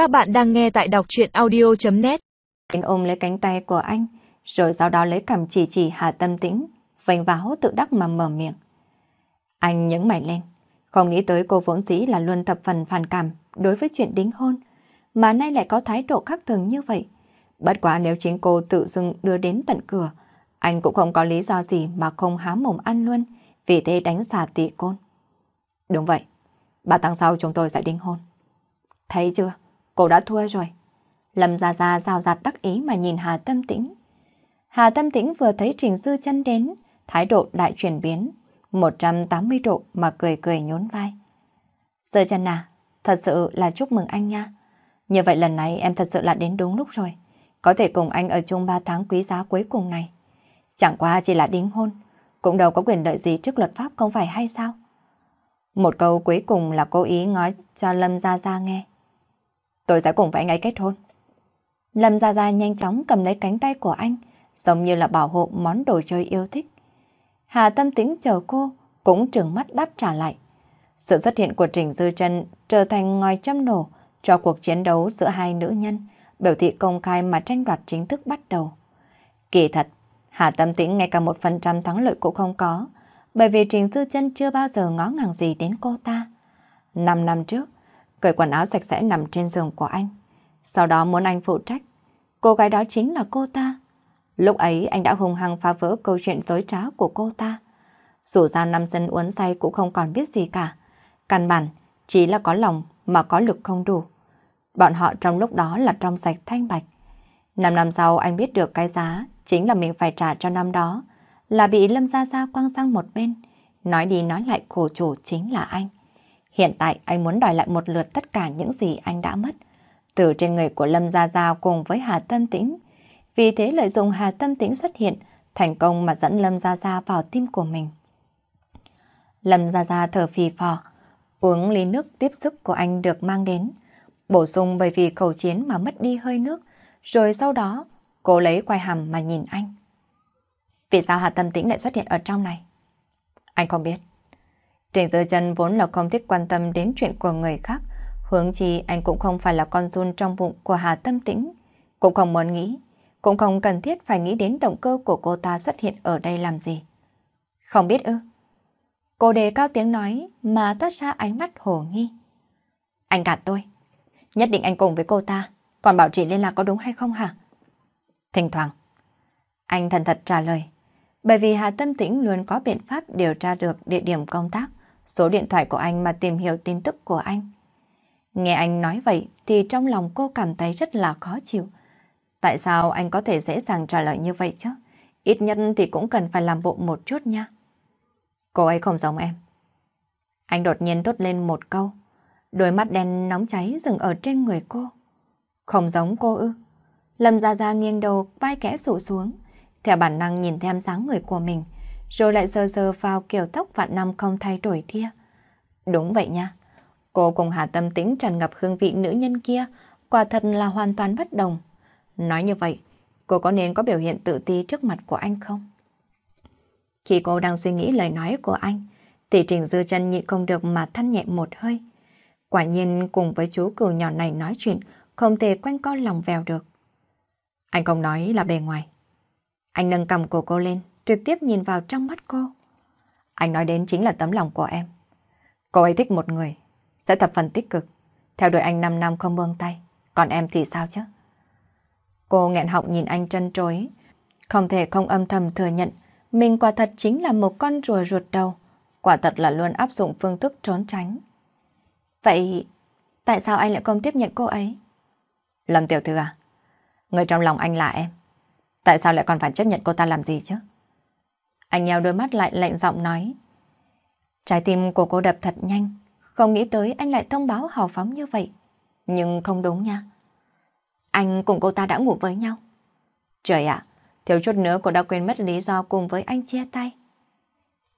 Các bạn đang nghe tại đọc chuyện audio.net Anh ôm lấy cánh tay của anh, rồi sau đó lấy cầm chỉ chỉ Hà Tâm Tĩnh, vành váo tự đắc mà mở miệng. Anh nhấn mạnh lên, không nghĩ tới cô vốn dĩ là luôn thập phần phản cảm đối với chuyện đính hôn, mà nay lại có thái độ khác thường như vậy. Bất quá nếu chính cô tự dưng đưa đến tận cửa, anh cũng không có lý do gì mà không há mồm ăn luôn, vì thế đánh xả tị côn. Đúng vậy, ba tháng sau chúng tôi sẽ đính hôn. Thấy chưa, cô đã thua rồi. Lâm Gia Gia rào rạt đắc ý mà nhìn Hà Tâm Tĩnh. Hà Tâm Tĩnh vừa thấy Trình Dư chân đến, thái độ đại chuyển biến, 180 độ mà cười cười nhún vai. Dư chân à, thật sự là chúc mừng anh nha. Như vậy lần này em thật sự là đến đúng lúc rồi. Có thể cùng anh ở chung 3 tháng quý giá cuối cùng này. Chẳng qua chỉ là đính hôn, cũng đâu có quyền lợi gì trước luật pháp không phải hay sao? Một câu cuối cùng là cố ý nói cho Lâm Gia Gia nghe. Tôi sẽ cùng với anh ấy kết hôn. Lâm Gia Gia nhanh chóng cầm lấy cánh tay của anh, giống như là bảo hộ món đồ chơi yêu thích. Hà Tâm Tĩnh chờ cô, cũng trừng mắt đáp trả lại. Sự xuất hiện của Trình Dư Trân trở thành ngòi châm nổ cho cuộc chiến đấu giữa hai nữ nhân, biểu thị công khai mà tranh đoạt chính thức bắt đầu. Kỳ thật, Hà Tâm Tĩnh ngay cả một phần trăm thắng lợi cũng không có, bởi vì Trình Dư Trân chưa bao giờ ngó ngàng gì đến cô ta. Năm năm trước, cởi quần áo sạch sẽ nằm trên giường của anh. Sau đó muốn anh phụ trách. Cô gái đó chính là cô ta. Lúc ấy anh đã hùng hăng phá vỡ câu chuyện dối trá của cô ta. Dù sao năm dân uốn say cũng không còn biết gì cả. Căn bản, chỉ là có lòng mà có lực không đủ. Bọn họ trong lúc đó là trong sạch thanh bạch. Năm năm sau anh biết được cái giá chính là mình phải trả cho năm đó là bị Lâm Gia Gia quăng sang một bên. Nói đi nói lại khổ chủ chính là anh. Hiện tại anh muốn đòi lại một lượt tất cả những gì anh đã mất. Từ trên người của Lâm Gia Gia cùng với Hà Tâm Tĩnh. Vì thế lợi dụng Hà Tâm Tĩnh xuất hiện, thành công mà dẫn Lâm Gia Gia vào tim của mình. Lâm Gia Gia thở phì phò, uống ly nước tiếp sức của anh được mang đến. Bổ sung bởi vì cầu chiến mà mất đi hơi nước, rồi sau đó cô lấy quay hàm mà nhìn anh. Vì sao Hà Tâm Tĩnh lại xuất hiện ở trong này? Anh không biết. Trịnh Dư Chân vốn là không thích quan tâm đến chuyện của người khác, hướng chi anh cũng không phải là con run trong bụng của Hà Tâm Tĩnh, cũng không muốn nghĩ, cũng không cần thiết phải nghĩ đến động cơ của cô ta xuất hiện ở đây làm gì. Không biết ư? Cô đề cao tiếng nói mà toát ra ánh mắt hồ nghi. Anh gạt tôi. Nhất định anh cùng với cô ta, còn bảo trì liên lạc có đúng hay không hả? Thỉnh thoảng, anh thần thật trả lời. Bởi vì Hà Tâm Tĩnh luôn có biện pháp điều tra được địa điểm công tác, số điện thoại của anh mà tìm hiểu tin tức của anh. Nghe anh nói vậy thì trong lòng cô cảm thấy rất là khó chịu. Tại sao anh có thể dễ dàng trả lời như vậy chứ? Ít nhất thì cũng cần phải làm bộ một chút nha. Cô ấy không giống em. Anh đột nhiên thốt lên một câu. Đôi mắt đen nóng cháy dừng ở trên người cô. Không giống cô ư. Lâm Gia Gia nghiêng đầu vai kẽ sụ xuống theo bản năng nhìn theo dáng người của mình, rồi lại sờ sờ vào kiểu tóc vạn năm không thay đổi kia. Đúng vậy nha, cô cùng Hà Tâm tính tràn ngập hương vị nữ nhân kia, quả thật là hoàn toàn bất đồng. Nói như vậy, cô có nên có biểu hiện tự ti trước mặt của anh không? Khi cô đang suy nghĩ lời nói của anh, thì Trình Dư chân nhịn không được mà than nhẹ một hơi. Quả nhiên cùng với chú cừu nhỏ này nói chuyện, không thể quanh co lòng vèo được. Anh không nói là bề ngoài. Anh nâng cầm của cô lên, trực tiếp nhìn vào trong mắt cô. Anh nói đến chính là tấm lòng của em. Cô ấy thích một người, sẽ thập phần tích cực. Theo đuổi anh 5 năm không buông tay, còn em thì sao chứ? Cô nghẹn họng nhìn anh trân trối, không thể không âm thầm thừa nhận mình quả thật chính là một con rùa ruột đầu, quả thật là luôn áp dụng phương thức trốn tránh. Vậy tại sao anh lại không tiếp nhận cô ấy? Lâm tiểu thư à, người trong lòng anh là em. Tại sao lại còn phải chấp nhận cô ta làm gì chứ? Anh nheo đôi mắt lại lạnh giọng nói. Trái tim của cô đập thật nhanh, không nghĩ tới anh lại thông báo hào phóng như vậy. Nhưng không đúng nha. Anh cùng cô ta đã ngủ với nhau. Trời ạ, thiếu chút nữa cô đã quên mất lý do cùng với anh chia tay.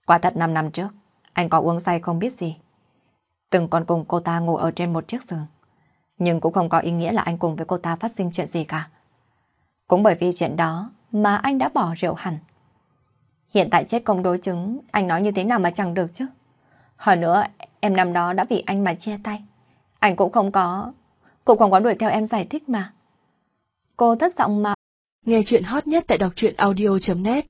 Quả thật 5 năm trước, anh có uống say không biết gì. Từng còn cùng cô ta ngủ ở trên một chiếc giường. Nhưng cũng không có ý nghĩa là anh cùng với cô ta phát sinh chuyện gì cả. Cũng bởi vì chuyện đó mà anh đã bỏ rượu hẳn. Hiện tại chết công đối chứng, anh nói như thế nào mà chẳng được chứ. Hơn nữa, em năm đó đã vì anh mà chia tay. Anh cũng không có, Cũng không có đuổi theo em giải thích mà. Cô thấp giọng mà. Nghe chuyện hot nhất tại đọc truyện audio.net